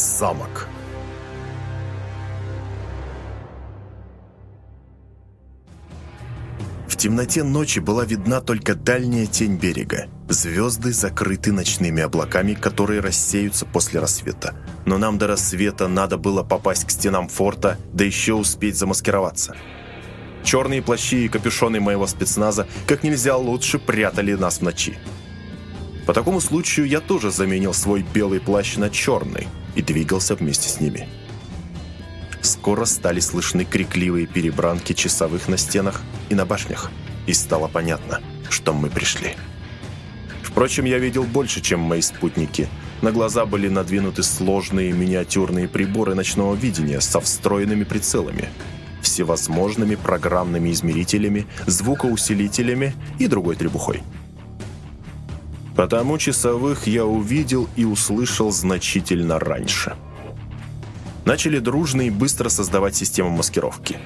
Замок. В темноте ночи была видна только дальняя тень берега. Звезды закрыты ночными облаками, которые рассеются после рассвета. Но нам до рассвета надо было попасть к стенам форта, да еще успеть замаскироваться. Черные плащи и капюшоны моего спецназа как нельзя лучше прятали нас в ночи. По такому случаю я тоже заменил свой белый плащ на черный и двигался вместе с ними. Скоро стали слышны крикливые перебранки часовых на стенах и на башнях, и стало понятно, что мы пришли. Впрочем, я видел больше, чем мои спутники. На глаза были надвинуты сложные миниатюрные приборы ночного видения со встроенными прицелами, всевозможными программными измерителями, звукоусилителями и другой требухой. Потому часовых я увидел и услышал значительно раньше. Начали дружно и быстро создавать систему маскировки,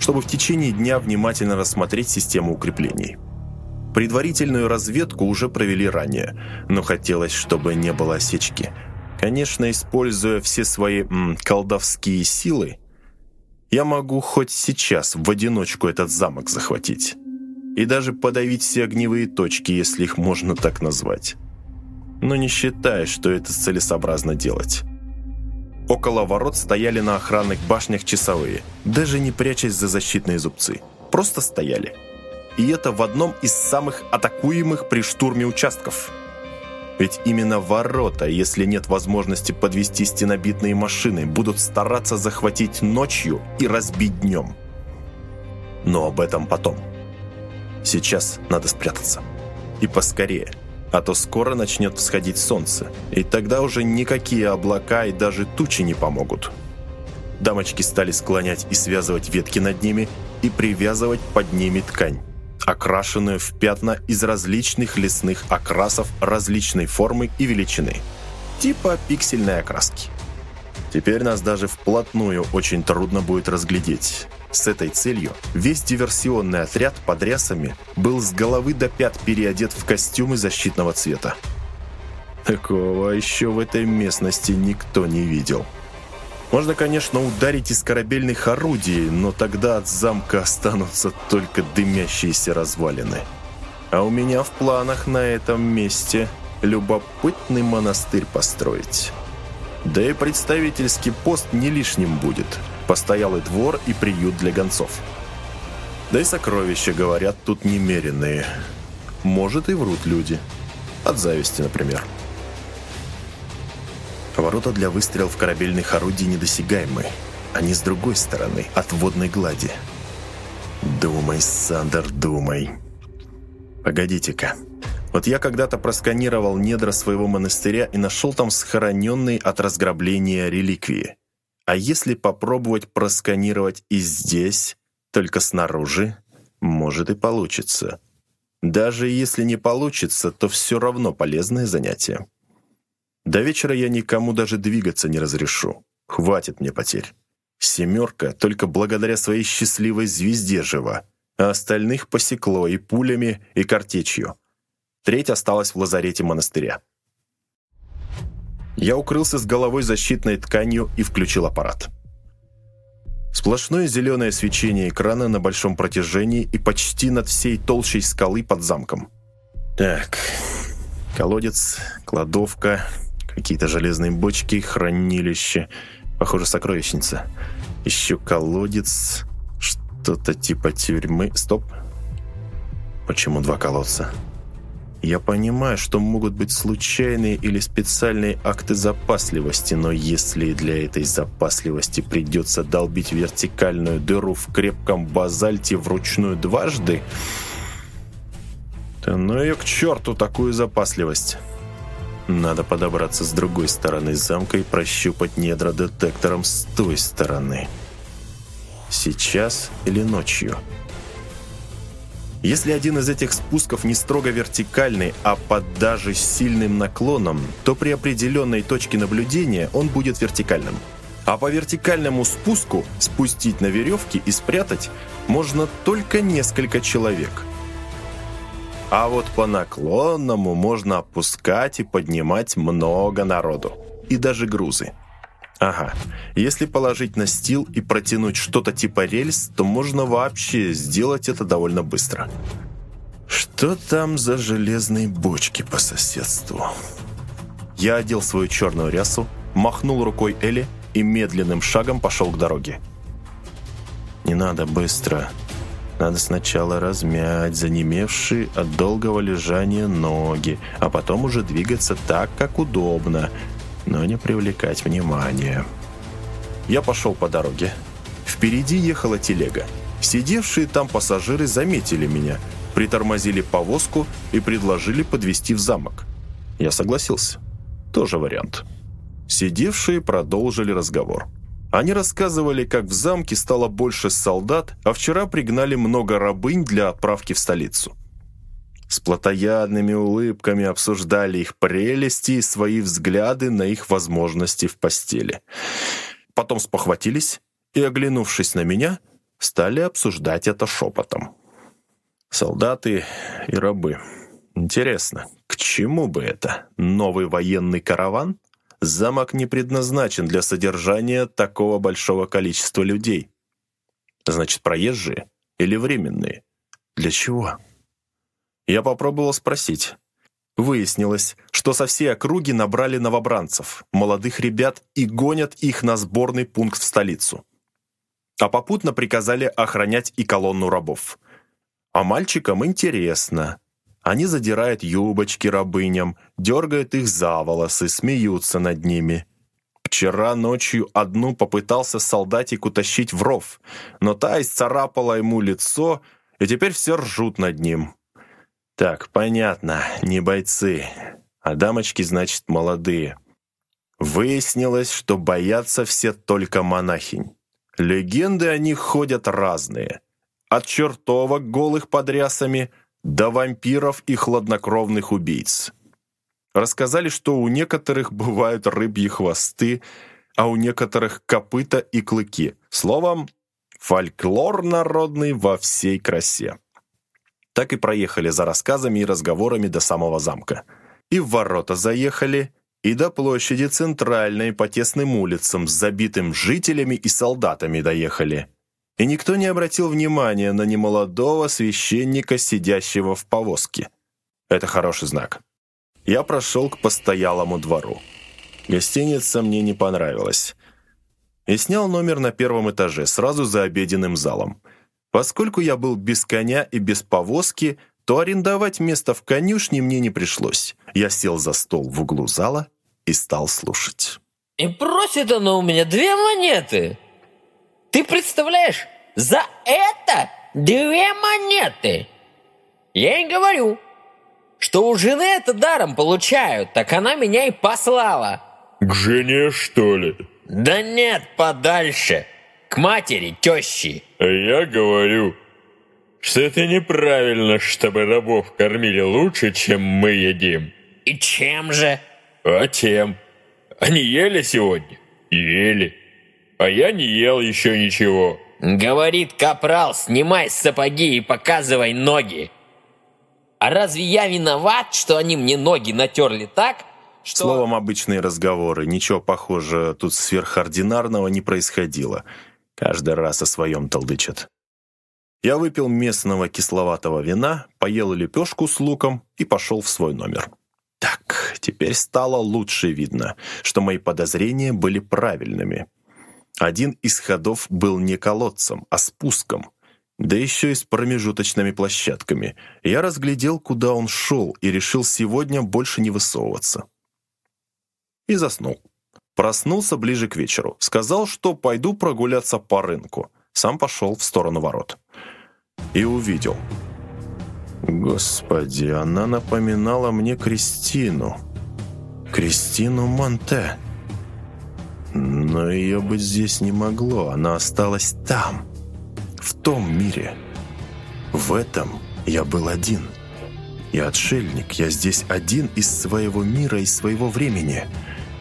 чтобы в течение дня внимательно рассмотреть систему укреплений. Предварительную разведку уже провели ранее, но хотелось, чтобы не было осечки. Конечно, используя все свои м, колдовские силы, я могу хоть сейчас в одиночку этот замок захватить и даже подавить все огневые точки, если их можно так назвать. Но не считая, что это целесообразно делать. Около ворот стояли на охранных башнях часовые, даже не прячась за защитные зубцы. Просто стояли. И это в одном из самых атакуемых при штурме участков. Ведь именно ворота, если нет возможности подвести стенобитные машины, будут стараться захватить ночью и разбить днем. Но об этом потом. Сейчас надо спрятаться. И поскорее. А то скоро начнет всходить солнце. И тогда уже никакие облака и даже тучи не помогут. Дамочки стали склонять и связывать ветки над ними и привязывать под ними ткань, окрашенную в пятна из различных лесных окрасов различной формы и величины, типа пиксельной окраски. Теперь нас даже вплотную очень трудно будет разглядеть. С этой целью весь диверсионный отряд под рясами был с головы до пят переодет в костюмы защитного цвета. Такого еще в этой местности никто не видел. Можно, конечно, ударить из корабельных орудий, но тогда от замка останутся только дымящиеся развалины. А у меня в планах на этом месте любопытный монастырь построить. Да и представительский пост не лишним будет – постоялый двор и приют для гонцов. Да и сокровища, говорят, тут немеренные. Может, и врут люди. От зависти, например. Ворота для выстрелов корабельных орудий недосягаемы. Они с другой стороны, от водной глади. Думай, Сандер, думай. Погодите-ка. Вот я когда-то просканировал недра своего монастыря и нашел там сохраненные от разграбления реликвии. А если попробовать просканировать и здесь, только снаружи, может и получится. Даже если не получится, то все равно полезное занятие. До вечера я никому даже двигаться не разрешу. Хватит мне потерь. Семерка только благодаря своей счастливой звезде жива, а остальных посекло и пулями, и картечью. Треть осталась в лазарете монастыря. Я укрылся с головой защитной тканью и включил аппарат. Сплошное зеленое свечение экрана на большом протяжении и почти над всей толщей скалы под замком. Так, колодец, кладовка, какие-то железные бочки, хранилище. Похоже, сокровищница. Еще колодец, что-то типа тюрьмы. Стоп. Почему два колодца? Я понимаю, что могут быть случайные или специальные акты запасливости, но если для этой запасливости придется долбить вертикальную дыру в крепком базальте вручную дважды, то ну ее к черту такую запасливость. Надо подобраться с другой стороны замка и прощупать недра детектором с той стороны. Сейчас или ночью? Если один из этих спусков не строго вертикальный, а под даже сильным наклоном, то при определенной точке наблюдения он будет вертикальным. А по вертикальному спуску спустить на веревке и спрятать можно только несколько человек. А вот по наклонному можно опускать и поднимать много народу. И даже грузы. Ага, если положить настил и протянуть что-то типа рельс, то можно вообще сделать это довольно быстро. Что там за железные бочки по соседству? Я одел свою черную рясу, махнул рукой Элли и медленным шагом пошел к дороге. «Не надо быстро. Надо сначала размять занемевшие от долгого лежания ноги, а потом уже двигаться так, как удобно, но не привлекать внимания». Я пошел по дороге. Впереди ехала телега. Сидевшие там пассажиры заметили меня, притормозили повозку и предложили подвести в замок. Я согласился. Тоже вариант. Сидевшие продолжили разговор. Они рассказывали, как в замке стало больше солдат, а вчера пригнали много рабынь для отправки в столицу. С плотоядными улыбками обсуждали их прелести и свои взгляды на их возможности в постели. Потом спохватились и, оглянувшись на меня, стали обсуждать это шепотом. Солдаты и рабы. Интересно, к чему бы это? Новый военный караван? Замок не предназначен для содержания такого большого количества людей. Значит, проезжие или временные? Для чего? Я попробовал спросить. Выяснилось, что со всей округи набрали новобранцев, молодых ребят, и гонят их на сборный пункт в столицу. А попутно приказали охранять и колонну рабов. А мальчикам интересно. Они задирают юбочки рабыням, дергают их за волосы, смеются над ними. Вчера ночью одну попытался солдатик утащить в ров, но та исцарапала ему лицо, и теперь все ржут над ним. Так, понятно, не бойцы, а дамочки, значит, молодые. Выяснилось, что боятся все только монахинь. Легенды о них ходят разные. От чертовок голых под рясами до вампиров и хладнокровных убийц. Рассказали, что у некоторых бывают рыбьи хвосты, а у некоторых копыта и клыки. Словом, фольклор народный во всей красе так и проехали за рассказами и разговорами до самого замка. И в ворота заехали, и до площади центральной по тесным улицам с забитым жителями и солдатами доехали. И никто не обратил внимания на немолодого священника, сидящего в повозке. Это хороший знак. Я прошел к постоялому двору. Гостиница мне не понравилась. И снял номер на первом этаже, сразу за обеденным залом – Поскольку я был без коня и без повозки, то арендовать место в конюшне мне не пришлось. Я сел за стол в углу зала и стал слушать. И просит оно у меня две монеты. Ты представляешь, за это две монеты. Я ей говорю, что у жены это даром получают, так она меня и послала. К жене, что ли? Да нет, подальше. К матери, тещи. А я говорю, что это неправильно, чтобы рабов кормили лучше, чем мы едим. И чем же? А тем. Они ели сегодня? Ели. А я не ел еще ничего. Говорит капрал, снимай сапоги и показывай ноги. А разве я виноват, что они мне ноги натерли так, что... Словом, обычные разговоры. Ничего похожего тут сверхординарного не происходило. Каждый раз о своем толдычат. Я выпил местного кисловатого вина, поел лепешку с луком и пошел в свой номер. Так, теперь стало лучше видно, что мои подозрения были правильными. Один из ходов был не колодцем, а спуском, да еще и с промежуточными площадками. Я разглядел, куда он шел, и решил сегодня больше не высовываться. И заснул. Проснулся ближе к вечеру. Сказал, что пойду прогуляться по рынку. Сам пошел в сторону ворот. И увидел. Господи, она напоминала мне Кристину. Кристину Монте. Но ее быть здесь не могло. Она осталась там. В том мире. В этом я был один. Я отшельник. Я здесь один из своего мира и своего времени.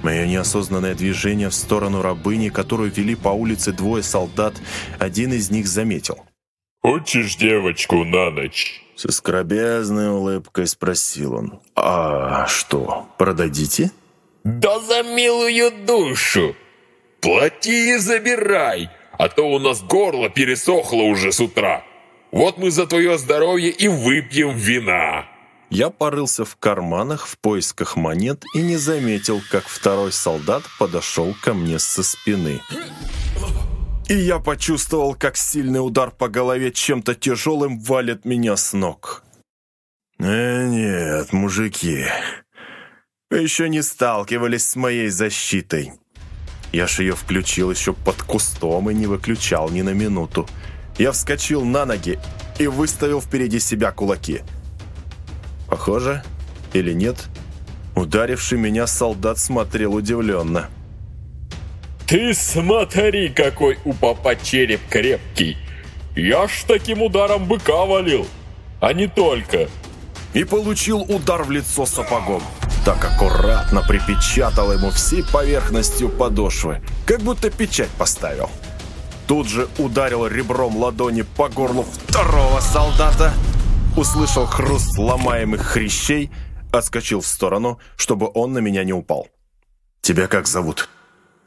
Мое неосознанное движение в сторону рабыни, которую вели по улице двое солдат, один из них заметил. «Учишь девочку на ночь?» Со скоробязной улыбкой спросил он. «А что, продадите?» «Да за милую душу! Плати и забирай, а то у нас горло пересохло уже с утра. Вот мы за твое здоровье и выпьем вина». Я порылся в карманах в поисках монет и не заметил, как второй солдат подошел ко мне со спины. И я почувствовал, как сильный удар по голове чем-то тяжелым валит меня с ног. «Э, нет, мужики, вы еще не сталкивались с моей защитой. Я ж ее включил еще под кустом и не выключал ни на минуту. Я вскочил на ноги и выставил впереди себя кулаки – Похоже, или нет, ударивший меня солдат смотрел удивленно. «Ты смотри, какой у папа череп крепкий! Я ж таким ударом быка валил, а не только!» И получил удар в лицо сапогом. Так аккуратно припечатал ему всей поверхностью подошвы, как будто печать поставил. Тут же ударил ребром ладони по горлу второго солдата – услышал хруст ломаемых хрящей, отскочил в сторону, чтобы он на меня не упал. «Тебя как зовут?»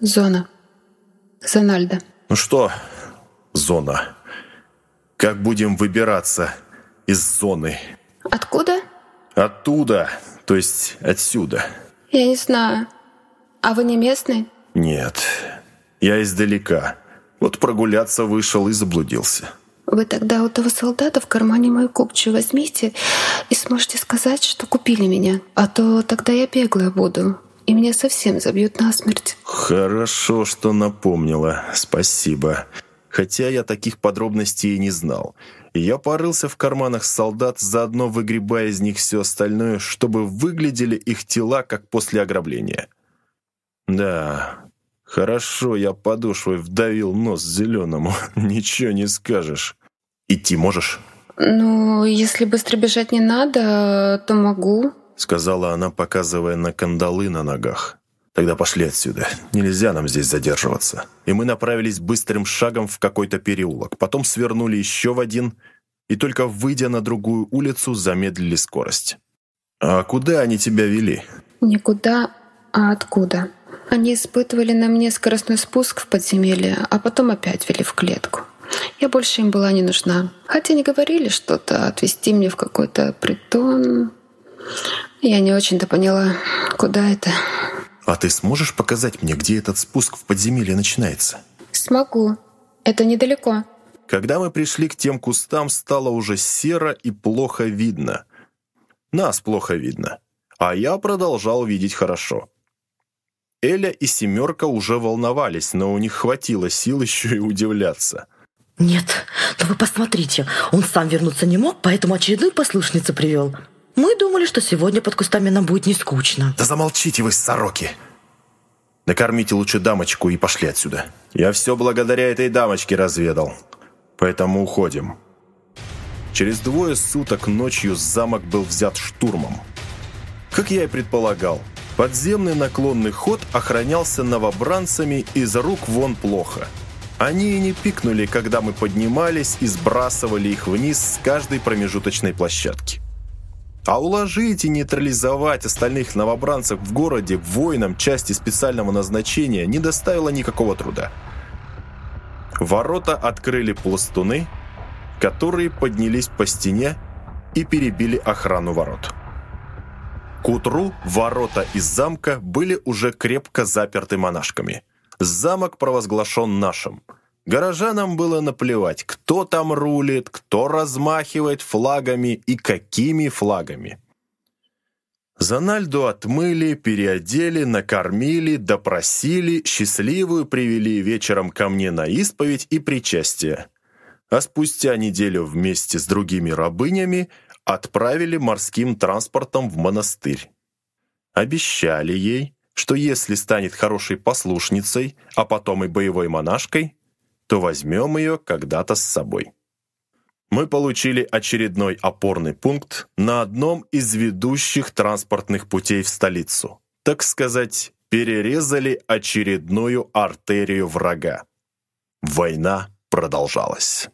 «Зона. Зональда». «Ну что, зона, как будем выбираться из зоны?» «Откуда?» «Оттуда, то есть отсюда». «Я не знаю. А вы не местный?» «Нет, я издалека. Вот прогуляться вышел и заблудился». Вы тогда у того солдата в кармане мою купчу возьмите и сможете сказать, что купили меня. А то тогда я беглая буду, и меня совсем забьют насмерть. Хорошо, что напомнила. Спасибо. Хотя я таких подробностей и не знал. Я порылся в карманах солдат, заодно выгребая из них все остальное, чтобы выглядели их тела, как после ограбления. Да, хорошо, я подошвой вдавил нос зеленому. Ничего не скажешь. Идти можешь?» «Ну, если быстро бежать не надо, то могу», — сказала она, показывая на кандалы на ногах. «Тогда пошли отсюда. Нельзя нам здесь задерживаться». И мы направились быстрым шагом в какой-то переулок. Потом свернули еще в один, и только выйдя на другую улицу, замедлили скорость. «А куда они тебя вели?» «Никуда, а откуда?» Они испытывали на мне скоростной спуск в подземелье, а потом опять вели в клетку. Я больше им была не нужна. Хотя не говорили что-то, отвезти мне в какой-то притон. Я не очень-то поняла, куда это. А ты сможешь показать мне, где этот спуск в подземелье начинается? Смогу. Это недалеко. Когда мы пришли к тем кустам, стало уже серо и плохо видно. Нас плохо видно. А я продолжал видеть хорошо. Эля и Семерка уже волновались, но у них хватило сил еще и удивляться – «Нет, но вы посмотрите, он сам вернуться не мог, поэтому очередную послушницу привел. Мы думали, что сегодня под кустами нам будет не скучно». «Да замолчите вы, сороки!» «Накормите лучше дамочку и пошли отсюда. Я все благодаря этой дамочке разведал. Поэтому уходим». Через двое суток ночью замок был взят штурмом. Как я и предполагал, подземный наклонный ход охранялся новобранцами из рук вон плохо – они и не пикнули, когда мы поднимались и сбрасывали их вниз с каждой промежуточной площадки. А уложить и нейтрализовать остальных новобранцев в городе воинам части специального назначения не доставило никакого труда. Ворота открыли пластуны, которые поднялись по стене и перебили охрану ворот. К утру ворота из замка были уже крепко заперты монашками – Замок провозглашен нашим. Горожанам было наплевать, кто там рулит, кто размахивает флагами и какими флагами. Занальду отмыли, переодели, накормили, допросили, счастливую привели вечером ко мне на исповедь и причастие. А спустя неделю вместе с другими рабынями отправили морским транспортом в монастырь. Обещали ей, что если станет хорошей послушницей, а потом и боевой монашкой, то возьмем ее когда-то с собой. Мы получили очередной опорный пункт на одном из ведущих транспортных путей в столицу. Так сказать, перерезали очередную артерию врага. Война продолжалась.